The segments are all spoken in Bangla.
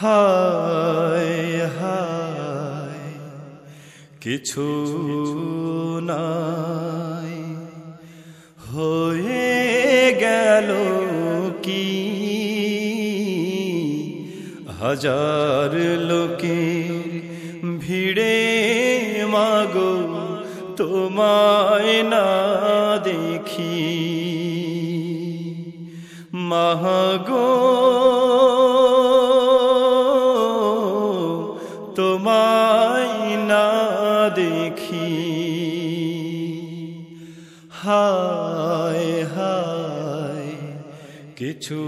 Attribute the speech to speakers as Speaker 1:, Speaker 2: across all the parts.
Speaker 1: হায় হায়, কিছু নাই। হয়ে গেল কি? হাজার লোকের ভিড়ে মাগো, তোমায় না দেখি। মাগো হায় হায়, কিছু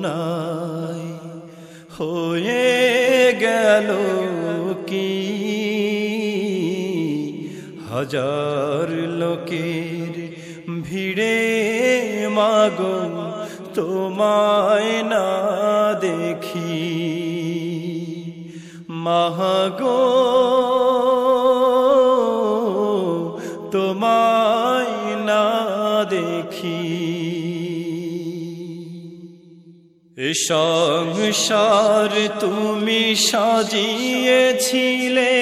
Speaker 1: নাই। হয়ে গেল কি? হাজার লোকের ভিড়ে মাগো, তোমায় না দেখি। মাগো সংসার তুমি সাজিয়েছিলে।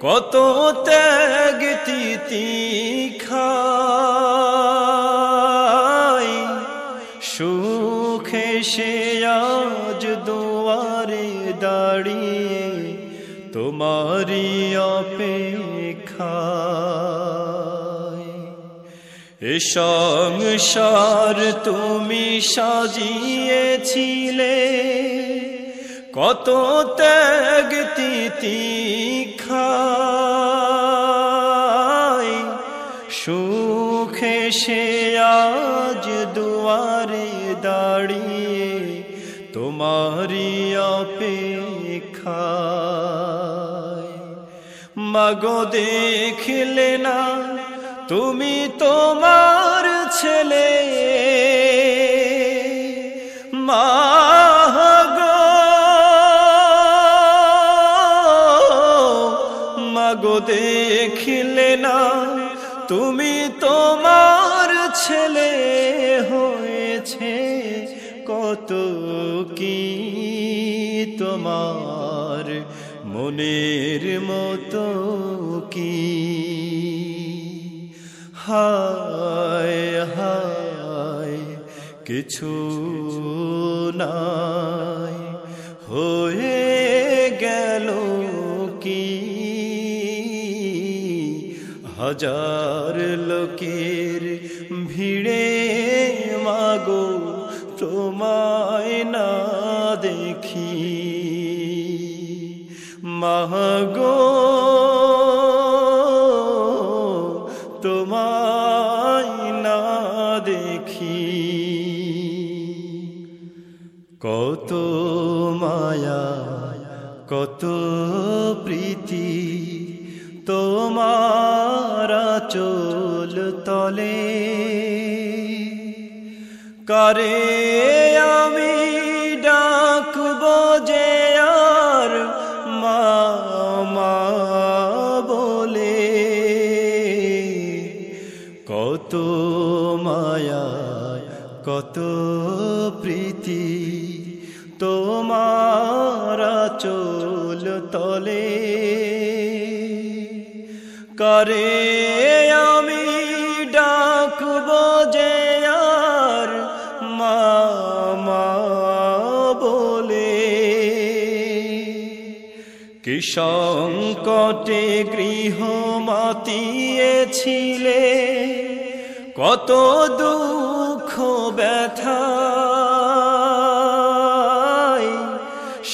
Speaker 1: কত ত্যাগ তিতিখাই সুখে সে আজ দুয়ারে দাঁড়িয়ে তোমারি অপেক্ষায়। সংসার তুমি সাজিয়েছিলে। কত ত্যাগ তিতিখাই সুখে সে আজ দুয়ারে দাঁড়িয়ে তোমারি অপেক্ষায়। মাগো দেখলে না তুমি তোমার ছেলে। মাগো মাগো দেখলে না তুমি তোমার ছেলে হয়েছে। কত কি তোমার মনের মতো কি? হায় হায়, কিছু নাই। হয়ে গেল কি? হাজার লোকের ভিড়ে মাগো, তোমায় না দেখি। মাগো কত মায়া, কত প্রীতি, তোমার চোল তলে। করে আমি ডাকব যে আর মা বলে? কত মায়া, কত প্রীতি তোমারা চোল তলে। করে আমি ডাকব যে আর মা বলে? কি সংকটে গৃহ মাতিয়েছিলে? কত দুঃখ ব্যথা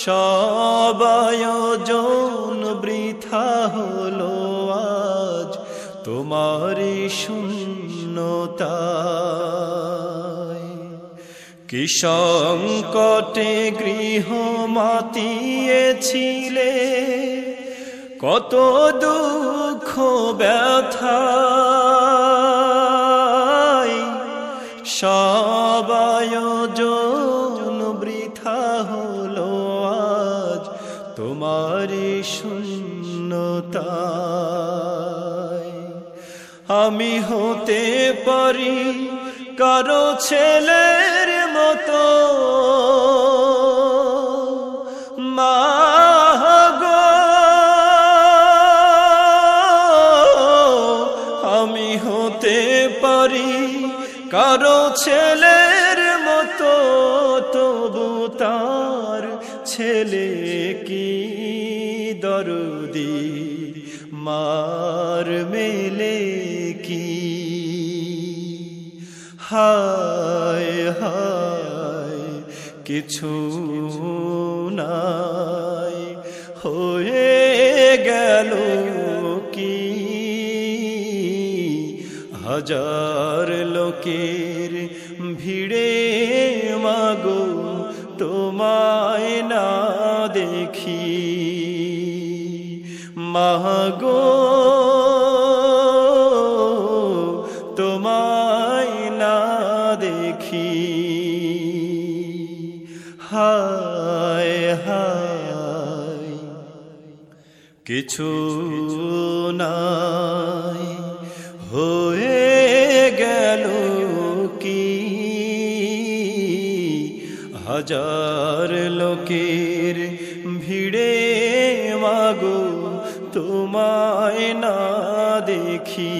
Speaker 1: সব আয়োজন বৃথা হলো আজ তোমারি শূন্যতা কি সংকটে গৃহ মাতিয়েছিলে, কত দুঃখ ব্যথা সব তোমারি শূন্যতা আমি হতে পারি কারও ছেলের মতো। মাগো আমি হতে পারি কারও ছেলের মতো। তবু তার ছেলে মার মেলে কি? হায় হায়, কিছু নাই। হয়ে গেল কি? হাজার লোকের ভিড়ে মাগো, তোমায় না দেখি। মাগো তোমায় না দেখি। হায় হায় কিছু নাই হয়ে গেল কি? হাজার লোকের ভিড়ে তোমায় না দেখি।